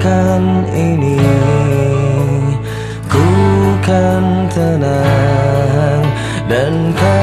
kan ini Ku kan tenang dan kan